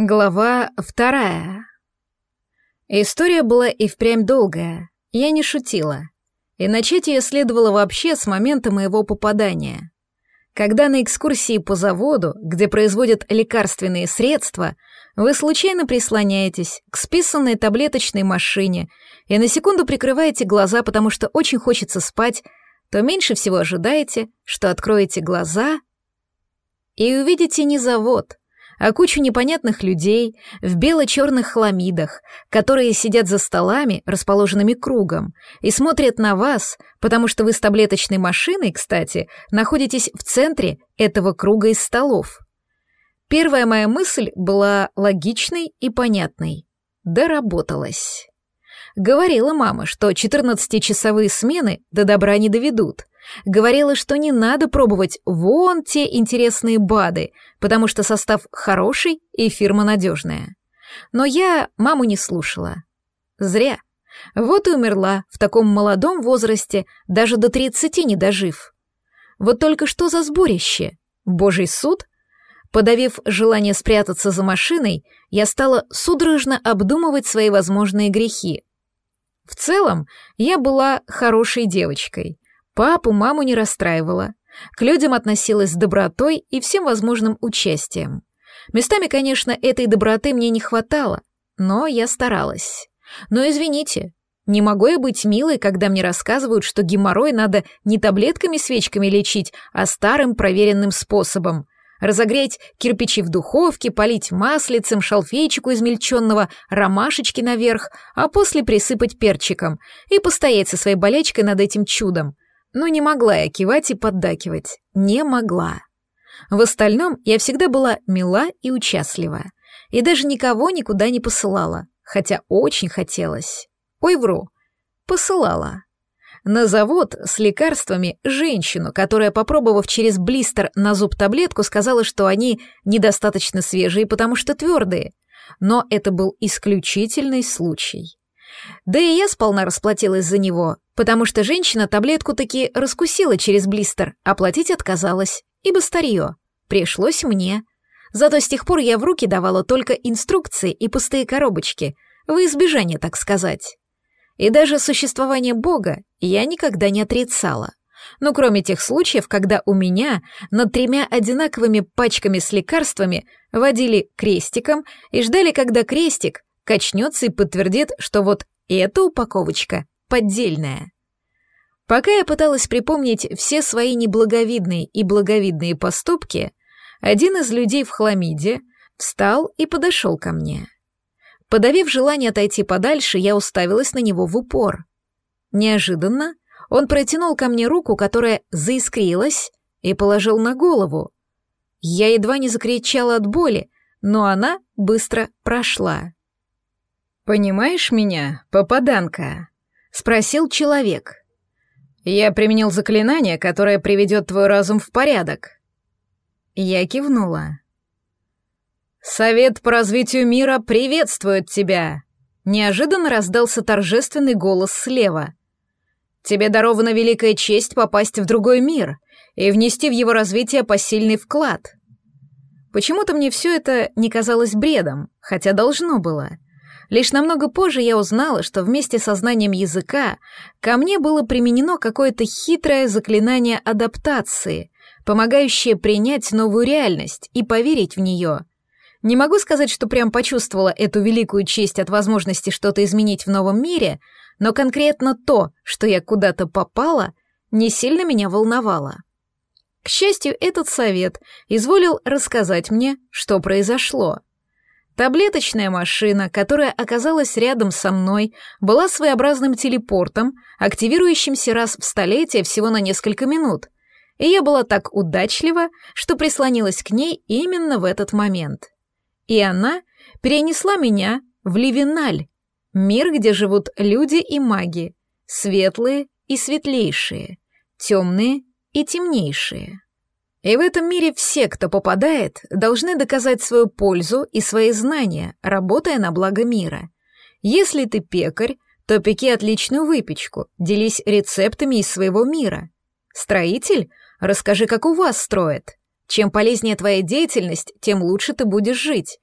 Глава вторая. История была и впрямь долгая. Я не шутила. И начать ее следовало вообще с момента моего попадания. Когда на экскурсии по заводу, где производят лекарственные средства, вы случайно прислоняетесь к списанной таблеточной машине и на секунду прикрываете глаза, потому что очень хочется спать, то меньше всего ожидаете, что откроете глаза и увидите не завод, а кучу непонятных людей в бело-черных хламидах, которые сидят за столами, расположенными кругом, и смотрят на вас, потому что вы с таблеточной машиной, кстати, находитесь в центре этого круга из столов. Первая моя мысль была логичной и понятной. Доработалась. Говорила мама, что 14-часовые смены до добра не доведут — Говорила, что не надо пробовать вон те интересные БАДы, потому что состав хороший и фирма надежная. Но я маму не слушала. Зря. Вот и умерла в таком молодом возрасте, даже до 30 не дожив. Вот только что за сборище? Божий суд? Подавив желание спрятаться за машиной, я стала судорожно обдумывать свои возможные грехи. В целом, я была хорошей девочкой — Папу, маму не расстраивала. К людям относилась с добротой и всем возможным участием. Местами, конечно, этой доброты мне не хватало, но я старалась. Но извините, не могу я быть милой, когда мне рассказывают, что геморрой надо не таблетками-свечками лечить, а старым проверенным способом. Разогреть кирпичи в духовке, полить маслицем, шалфейчику измельченного, ромашечки наверх, а после присыпать перчиком и постоять со своей болячкой над этим чудом. Но не могла я кивать и поддакивать. Не могла. В остальном я всегда была мила и участлива. И даже никого никуда не посылала, хотя очень хотелось. Ой, вру. Посылала. На завод с лекарствами женщину, которая, попробовав через блистер на зуб таблетку, сказала, что они недостаточно свежие, потому что твердые. Но это был исключительный случай. Да и я сполна расплатилась за него, потому что женщина таблетку таки раскусила через блистер, а платить отказалась, ибо старье. Пришлось мне. Зато с тех пор я в руки давала только инструкции и пустые коробочки, во избежание, так сказать. И даже существование Бога я никогда не отрицала. Ну, кроме тех случаев, когда у меня над тремя одинаковыми пачками с лекарствами водили крестиком и ждали, когда крестик качнется и подтвердит, что вот эта упаковочка поддельная. Пока я пыталась припомнить все свои неблаговидные и благовидные поступки, один из людей в хламиде встал и подошел ко мне. Подавив желание отойти подальше, я уставилась на него в упор. Неожиданно он протянул ко мне руку, которая заискрилась, и положил на голову. Я едва не закричала от боли, но она быстро прошла. «Понимаешь меня, попаданка?» — спросил человек. «Я применил заклинание, которое приведет твой разум в порядок». Я кивнула. «Совет по развитию мира приветствует тебя!» Неожиданно раздался торжественный голос слева. «Тебе дарована великая честь попасть в другой мир и внести в его развитие посильный вклад». Почему-то мне все это не казалось бредом, хотя должно было — Лишь намного позже я узнала, что вместе со знанием языка ко мне было применено какое-то хитрое заклинание адаптации, помогающее принять новую реальность и поверить в нее. Не могу сказать, что прям почувствовала эту великую честь от возможности что-то изменить в новом мире, но конкретно то, что я куда-то попала, не сильно меня волновало. К счастью, этот совет изволил рассказать мне, что произошло — Таблеточная машина, которая оказалась рядом со мной, была своеобразным телепортом, активирующимся раз в столетие всего на несколько минут. И я была так удачлива, что прислонилась к ней именно в этот момент. И она перенесла меня в Ливиналь, мир, где живут люди и маги, светлые и светлейшие, темные и темнейшие. И в этом мире все, кто попадает, должны доказать свою пользу и свои знания, работая на благо мира. Если ты пекарь, то пеки отличную выпечку, делись рецептами из своего мира. Строитель? Расскажи, как у вас строят. Чем полезнее твоя деятельность, тем лучше ты будешь жить.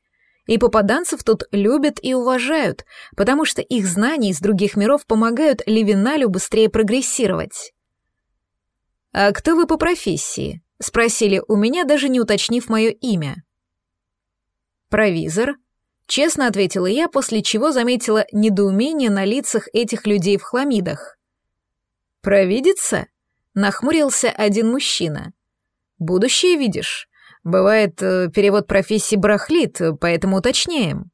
И попаданцев тут любят и уважают, потому что их знания из других миров помогают Левиналю быстрее прогрессировать. «А кто вы по профессии?» — спросили у меня, даже не уточнив мое имя. «Провизор», — честно ответила я, после чего заметила недоумение на лицах этих людей в хламидах. «Провидица?» — нахмурился один мужчина. «Будущее видишь? Бывает, э, перевод профессии барахлит, поэтому уточняем».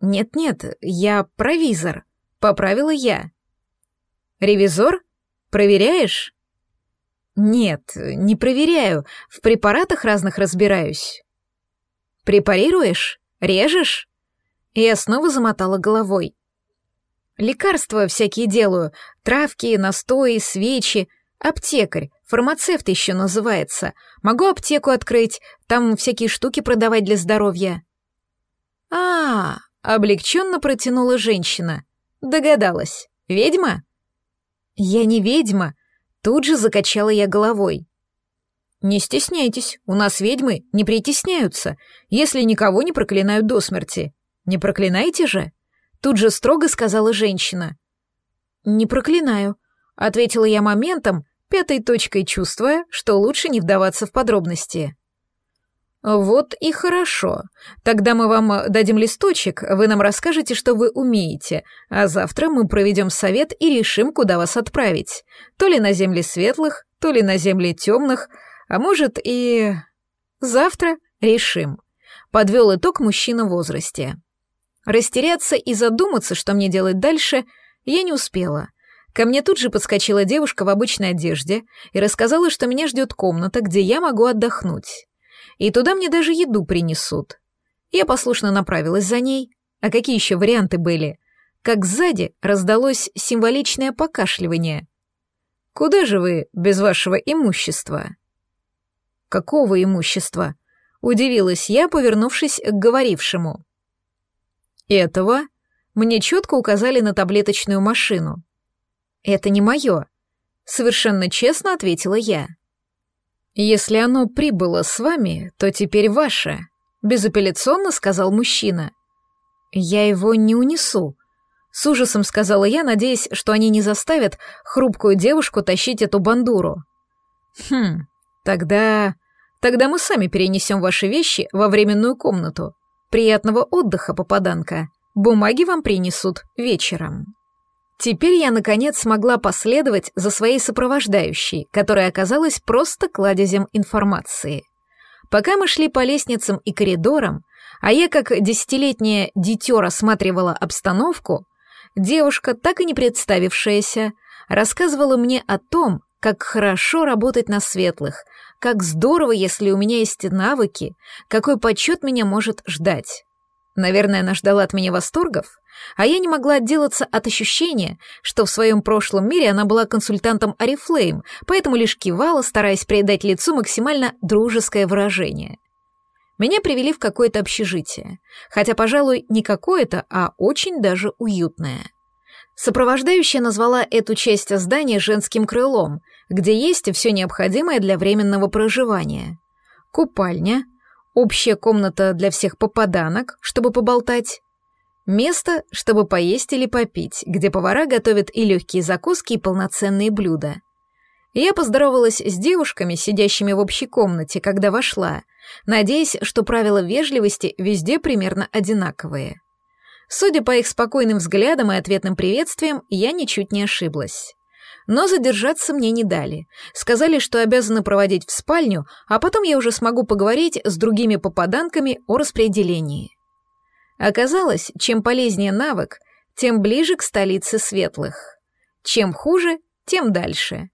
«Нет-нет, я провизор», — поправила я. «Ревизор? Проверяешь?» «Нет, не проверяю, в препаратах разных разбираюсь». «Препарируешь? Режешь?» я снова замотала головой. «Лекарства всякие делаю, травки, настои, свечи, аптекарь, Фармацевт еще называется. Могу аптеку открыть, там всякие штуки продавать для здоровья. А, -а, -а облегченно протянула женщина. Догадалась. Ведьма? Я не ведьма. Тут же закачала я головой. Не стесняйтесь, у нас ведьмы не притесняются, если никого не проклинают до смерти. Не проклинайте же? Тут же строго сказала женщина. Не проклинаю, ответила я моментом, пятой точкой чувствуя, что лучше не вдаваться в подробности. «Вот и хорошо. Тогда мы вам дадим листочек, вы нам расскажете, что вы умеете, а завтра мы проведем совет и решим, куда вас отправить. То ли на земли светлых, то ли на земли темных, а может и... Завтра решим», — подвел итог мужчина в возрасте. Растеряться и задуматься, что мне делать дальше, я не успела. Ко мне тут же подскочила девушка в обычной одежде и рассказала, что меня ждет комната, где я могу отдохнуть. И туда мне даже еду принесут. Я послушно направилась за ней. А какие еще варианты были? Как сзади раздалось символичное покашливание. «Куда же вы без вашего имущества?» «Какого имущества?» — удивилась я, повернувшись к говорившему. «Этого?» Мне четко указали на таблеточную машину — «Это не мое», — совершенно честно ответила я. «Если оно прибыло с вами, то теперь ваше», — безапелляционно сказал мужчина. «Я его не унесу», — с ужасом сказала я, надеясь, что они не заставят хрупкую девушку тащить эту бандуру. «Хм, тогда... тогда мы сами перенесем ваши вещи во временную комнату. Приятного отдыха, попаданка. Бумаги вам принесут вечером». Теперь я, наконец, смогла последовать за своей сопровождающей, которая оказалась просто кладезем информации. Пока мы шли по лестницам и коридорам, а я, как десятилетняя дитё, рассматривала обстановку, девушка, так и не представившаяся, рассказывала мне о том, как хорошо работать на светлых, как здорово, если у меня есть навыки, какой почет меня может ждать. Наверное, она ждала от меня восторгов, а я не могла отделаться от ощущения, что в своем прошлом мире она была консультантом Арифлейм, поэтому лишь кивала, стараясь придать лицу максимально дружеское выражение. Меня привели в какое-то общежитие, хотя, пожалуй, не какое-то, а очень даже уютное. Сопровождающая назвала эту часть здания женским крылом, где есть все необходимое для временного проживания. Купальня, общая комната для всех попаданок, чтобы поболтать, место, чтобы поесть или попить, где повара готовят и легкие закуски, и полноценные блюда. Я поздоровалась с девушками, сидящими в общей комнате, когда вошла, надеясь, что правила вежливости везде примерно одинаковые. Судя по их спокойным взглядам и ответным приветствиям, я ничуть не ошиблась. Но задержаться мне не дали. Сказали, что обязаны проводить в спальню, а потом я уже смогу поговорить с другими попаданками о распределении. Оказалось, чем полезнее навык, тем ближе к столице светлых. Чем хуже, тем дальше.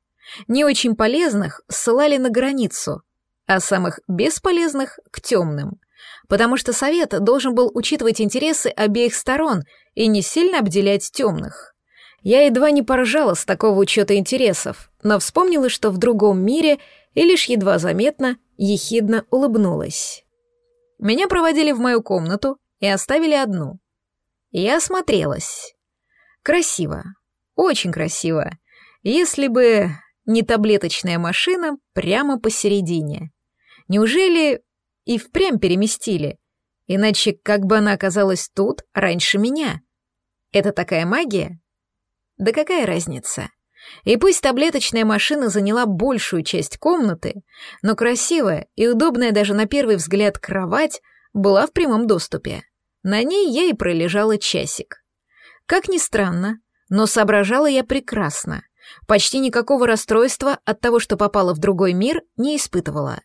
Не очень полезных ссылали на границу, а самых бесполезных — к темным. Потому что совет должен был учитывать интересы обеих сторон и не сильно обделять темных. Я едва не поражала с такого учета интересов, но вспомнила, что в другом мире и лишь едва заметно, ехидно улыбнулась. Меня проводили в мою комнату и оставили одну. Я осмотрелась. Красиво, очень красиво, если бы не таблеточная машина прямо посередине. Неужели и впрямь переместили? Иначе как бы она оказалась тут раньше меня? Это такая магия? Да какая разница? И пусть таблеточная машина заняла большую часть комнаты, но красивая и удобная даже на первый взгляд кровать была в прямом доступе. На ней я и пролежала часик. Как ни странно, но соображала я прекрасно. Почти никакого расстройства от того, что попала в другой мир, не испытывала.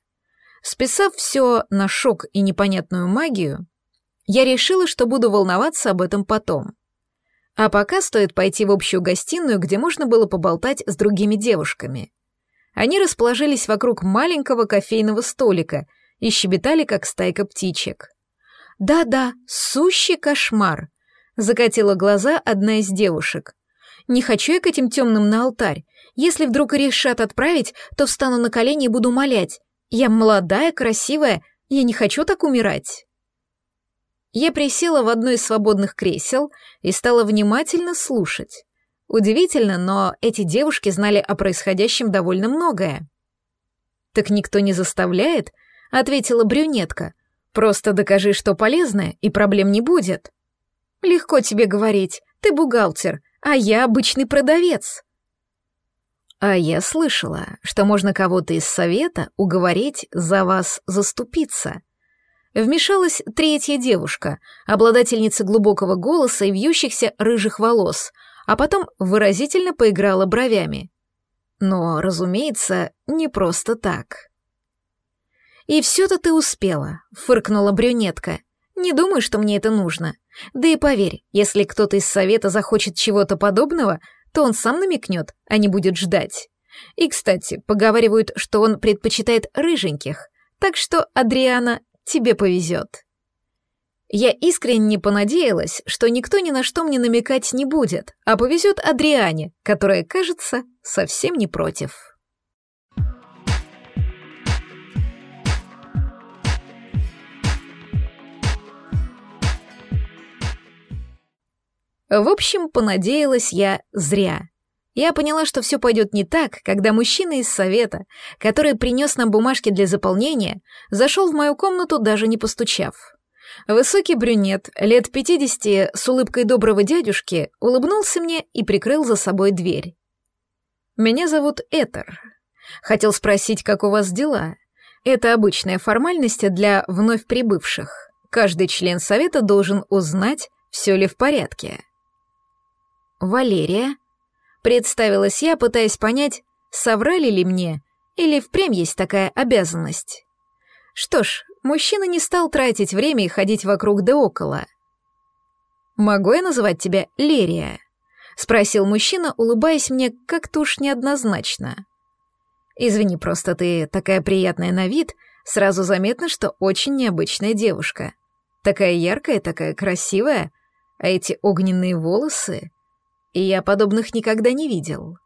Списав все на шок и непонятную магию, я решила, что буду волноваться об этом потом. А пока стоит пойти в общую гостиную, где можно было поболтать с другими девушками. Они расположились вокруг маленького кофейного столика и щебетали, как стайка птичек. «Да-да, сущий кошмар», — закатила глаза одна из девушек. «Не хочу я к этим темным на алтарь. Если вдруг решат отправить, то встану на колени и буду молять. Я молодая, красивая, я не хочу так умирать». Я присела в одно из свободных кресел и стала внимательно слушать. Удивительно, но эти девушки знали о происходящем довольно многое. «Так никто не заставляет», — ответила брюнетка. «Просто докажи, что полезное, и проблем не будет». «Легко тебе говорить, ты бухгалтер, а я обычный продавец». А я слышала, что можно кого-то из совета уговорить за вас заступиться — Вмешалась третья девушка, обладательница глубокого голоса и вьющихся рыжих волос, а потом выразительно поиграла бровями. Но, разумеется, не просто так. «И все-то ты успела», — фыркнула брюнетка. «Не думаю, что мне это нужно. Да и поверь, если кто-то из совета захочет чего-то подобного, то он сам намекнет, а не будет ждать. И, кстати, поговаривают, что он предпочитает рыженьких, так что, Адриана, тебе повезет. Я искренне понадеялась, что никто ни на что мне намекать не будет, а повезет Адриане, которая, кажется, совсем не против. В общем, понадеялась я зря. Я поняла, что все пойдет не так, когда мужчина из совета, который принес нам бумажки для заполнения, зашел в мою комнату, даже не постучав. Высокий брюнет, лет пятидесяти, с улыбкой доброго дядюшки, улыбнулся мне и прикрыл за собой дверь. «Меня зовут Этер. Хотел спросить, как у вас дела. Это обычная формальность для вновь прибывших. Каждый член совета должен узнать, все ли в порядке». «Валерия», Представилась я, пытаясь понять, соврали ли мне, или впрямь есть такая обязанность. Что ж, мужчина не стал тратить время и ходить вокруг да около. «Могу я называть тебя Лерия?» — спросил мужчина, улыбаясь мне как-то уж неоднозначно. «Извини, просто ты такая приятная на вид, сразу заметно, что очень необычная девушка. Такая яркая, такая красивая, а эти огненные волосы...» и я подобных никогда не видел.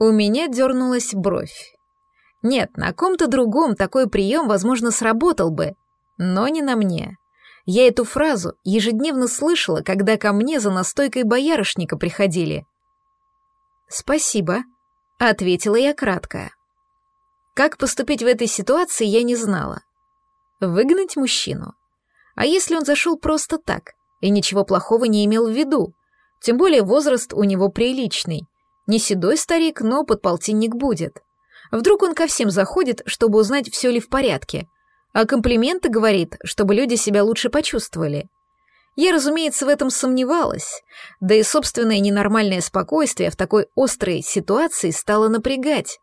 У меня дернулась бровь. Нет, на ком-то другом такой прием, возможно, сработал бы, но не на мне. Я эту фразу ежедневно слышала, когда ко мне за настойкой боярышника приходили. «Спасибо», — ответила я кратко. Как поступить в этой ситуации, я не знала. Выгнать мужчину? А если он зашел просто так и ничего плохого не имел в виду? Тем более возраст у него приличный. Не седой старик, но подполтинник будет. Вдруг он ко всем заходит, чтобы узнать, все ли в порядке. А комплименты говорит, чтобы люди себя лучше почувствовали. Я, разумеется, в этом сомневалась. Да и собственное ненормальное спокойствие в такой острой ситуации стало напрягать.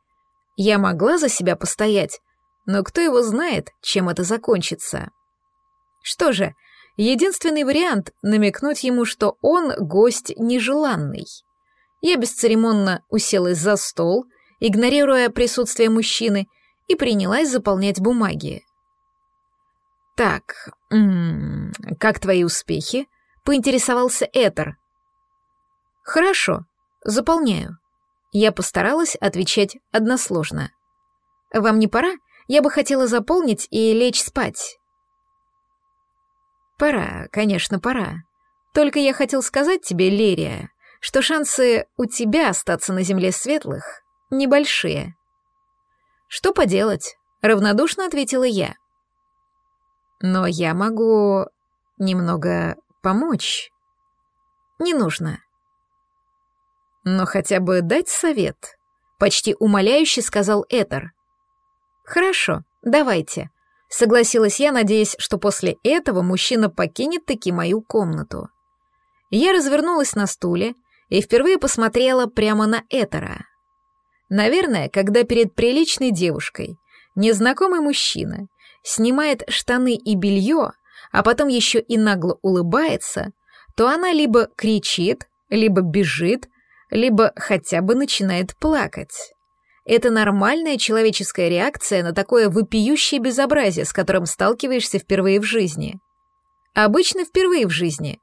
Я могла за себя постоять, но кто его знает, чем это закончится. Что же, Единственный вариант — намекнуть ему, что он гость нежеланный. Я бесцеремонно уселась за стол, игнорируя присутствие мужчины, и принялась заполнять бумаги. «Так, м -м, как твои успехи?» — поинтересовался Этер. «Хорошо, заполняю». Я постаралась отвечать односложно. «Вам не пора? Я бы хотела заполнить и лечь спать». Пора, конечно, пора. Только я хотел сказать тебе, Лерия, что шансы у тебя остаться на земле светлых небольшие. Что поделать? Равнодушно ответила я. Но я могу немного помочь. Не нужно. Но хотя бы дать совет, почти умоляюще сказал Этер. Хорошо, давайте, согласилась я, надеясь, что после этого мужчина покинет таки мою комнату. Я развернулась на стуле и впервые посмотрела прямо на Этера. Наверное, когда перед приличной девушкой незнакомый мужчина снимает штаны и белье, а потом еще и нагло улыбается, то она либо кричит, либо бежит, либо хотя бы начинает плакать. Это нормальная человеческая реакция на такое вопиющее безобразие, с которым сталкиваешься впервые в жизни. Обычно впервые в жизни.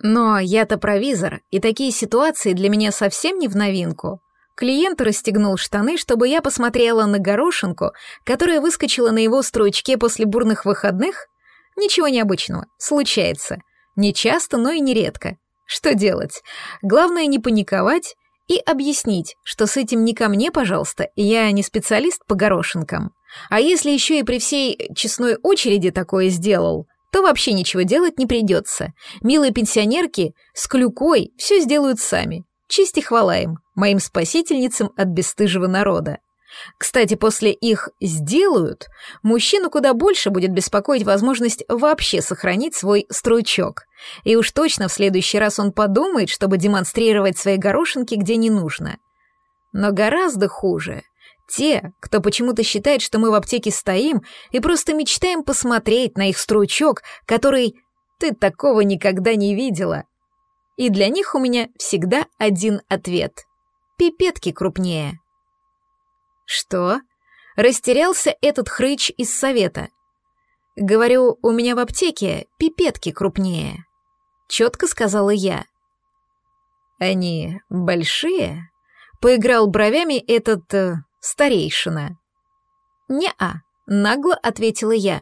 Но я-то провизор, и такие ситуации для меня совсем не в новинку. Клиент расстегнул штаны, чтобы я посмотрела на горошинку, которая выскочила на его стройчке после бурных выходных. Ничего необычного, случается. Не часто, но и нередко. Что делать? Главное не паниковать и объяснить, что с этим не ко мне, пожалуйста, я не специалист по горошинкам. А если еще и при всей честной очереди такое сделал, то вообще ничего делать не придется. Милые пенсионерки с клюкой все сделают сами. Честь и хвала им, моим спасительницам от бесстыжего народа. Кстати, после их «сделают» мужчину куда больше будет беспокоить возможность вообще сохранить свой стручок. И уж точно в следующий раз он подумает, чтобы демонстрировать свои горошинки где не нужно. Но гораздо хуже те, кто почему-то считает, что мы в аптеке стоим и просто мечтаем посмотреть на их стручок, который «ты такого никогда не видела». И для них у меня всегда один ответ — пипетки крупнее. «Что?» — растерялся этот хрыч из совета. «Говорю, у меня в аптеке пипетки крупнее», — четко сказала я. «Они большие?» — поиграл бровями этот э, старейшина. «Не-а», — нагло ответила я.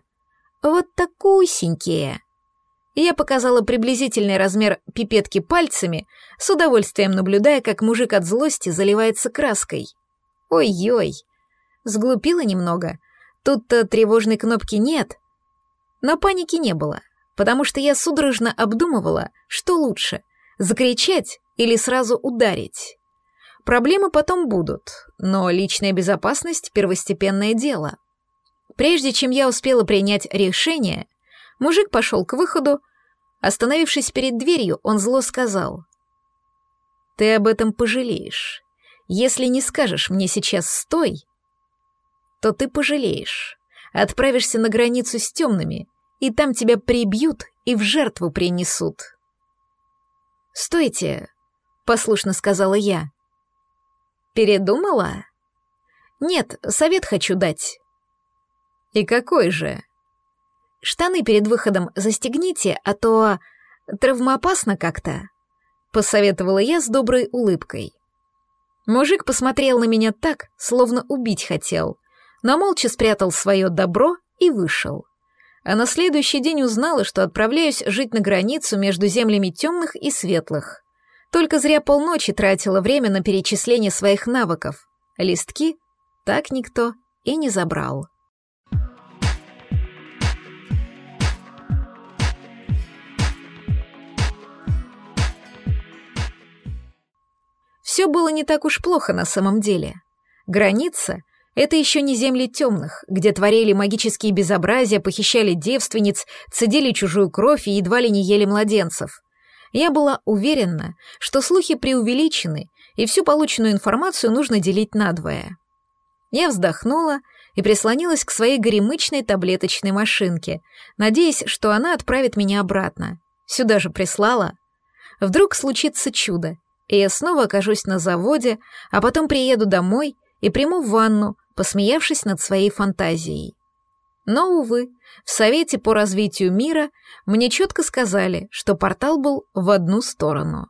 «Вот такусенькие». Я показала приблизительный размер пипетки пальцами, с удовольствием наблюдая, как мужик от злости заливается краской. Ой-ой, сглупила немного. Тут-то тревожной кнопки нет. Но паники не было, потому что я судорожно обдумывала, что лучше — закричать или сразу ударить. Проблемы потом будут, но личная безопасность — первостепенное дело. Прежде чем я успела принять решение, мужик пошел к выходу, остановившись перед дверью, он зло сказал. «Ты об этом пожалеешь. Если не скажешь мне сейчас «стой», то ты пожалеешь. Отправишься на границу с темными, и там тебя прибьют и в жертву принесут. «Стойте», — послушно сказала я. «Передумала?» «Нет, совет хочу дать». «И какой же?» «Штаны перед выходом застегните, а то травмоопасно как-то», — посоветовала я с доброй улыбкой. Мужик посмотрел на меня так, словно убить хотел, но молча спрятал свое добро и вышел. А на следующий день узнала, что отправляюсь жить на границу между землями темных и светлых. Только зря полночи тратила время на перечисление своих навыков. Листки так никто и не забрал. Все было не так уж плохо на самом деле. Граница — это еще не земли темных, где творили магические безобразия, похищали девственниц, цедили чужую кровь и едва ли не ели младенцев. Я была уверена, что слухи преувеличены, и всю полученную информацию нужно делить надвое. Я вздохнула и прислонилась к своей горемычной таблеточной машинке, надеясь, что она отправит меня обратно. Сюда же прислала. Вдруг случится чудо, и я снова окажусь на заводе, а потом приеду домой и приму ванну, посмеявшись над своей фантазией. Но, увы, в Совете по развитию мира мне четко сказали, что портал был в одну сторону.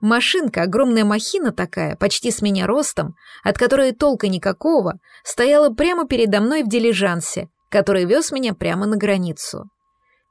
Машинка, огромная махина такая, почти с меня ростом, от которой толка никакого, стояла прямо передо мной в дилижансе, который вез меня прямо на границу.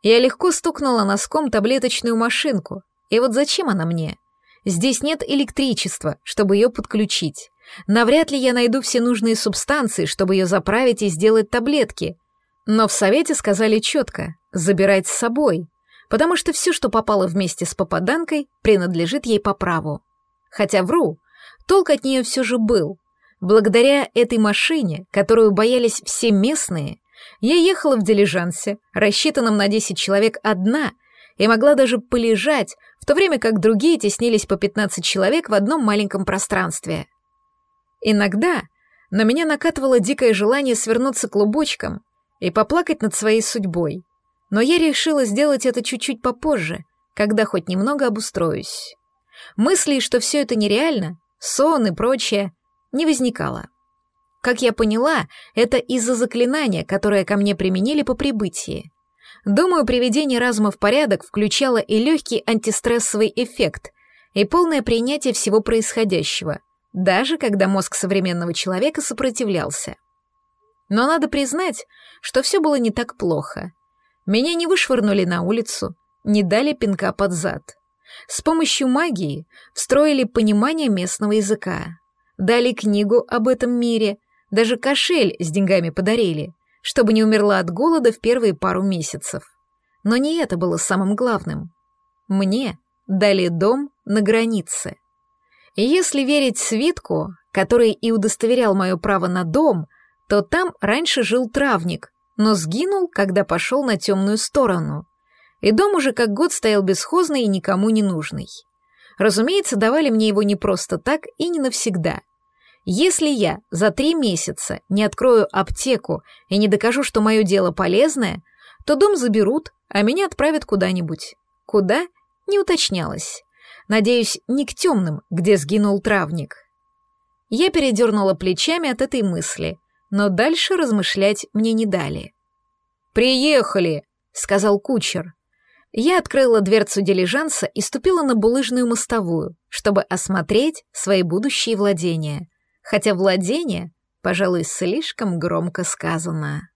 Я легко стукнула носком таблеточную машинку, и вот зачем она мне? Здесь нет электричества, чтобы ее подключить. Навряд ли я найду все нужные субстанции, чтобы ее заправить и сделать таблетки. Но в совете сказали четко — забирать с собой, потому что все, что попало вместе с попаданкой, принадлежит ей по праву. Хотя вру, толк от нее все же был. Благодаря этой машине, которую боялись все местные, я ехала в дилижансе, рассчитанном на 10 человек одна, и могла даже полежать, в то время как другие теснились по 15 человек в одном маленьком пространстве. Иногда на меня накатывало дикое желание свернуться клубочком и поплакать над своей судьбой, но я решила сделать это чуть-чуть попозже, когда хоть немного обустроюсь. Мыслей, что все это нереально, сон и прочее, не возникало. Как я поняла, это из-за заклинания, которое ко мне применили по прибытии. Думаю, приведение разума в порядок включало и легкий антистрессовый эффект, и полное принятие всего происходящего, даже когда мозг современного человека сопротивлялся. Но надо признать, что все было не так плохо. Меня не вышвырнули на улицу, не дали пинка под зад. С помощью магии встроили понимание местного языка, дали книгу об этом мире, даже кошель с деньгами подарили, чтобы не умерла от голода в первые пару месяцев. Но не это было самым главным. Мне дали дом на границе. И если верить свитку, который и удостоверял мое право на дом, то там раньше жил травник, но сгинул, когда пошел на темную сторону. И дом уже как год стоял бесхозный и никому не нужный. Разумеется, давали мне его не просто так и не навсегда — если я за три месяца не открою аптеку и не докажу, что мое дело полезное, то дом заберут, а меня отправят куда-нибудь. Куда? Не уточнялось. Надеюсь, не к темным, где сгинул травник. Я передернула плечами от этой мысли, но дальше размышлять мне не дали. «Приехали!» — сказал кучер. Я открыла дверцу дилижанса и ступила на булыжную мостовую, чтобы осмотреть свои будущие владения — хотя владение, пожалуй, слишком громко сказано.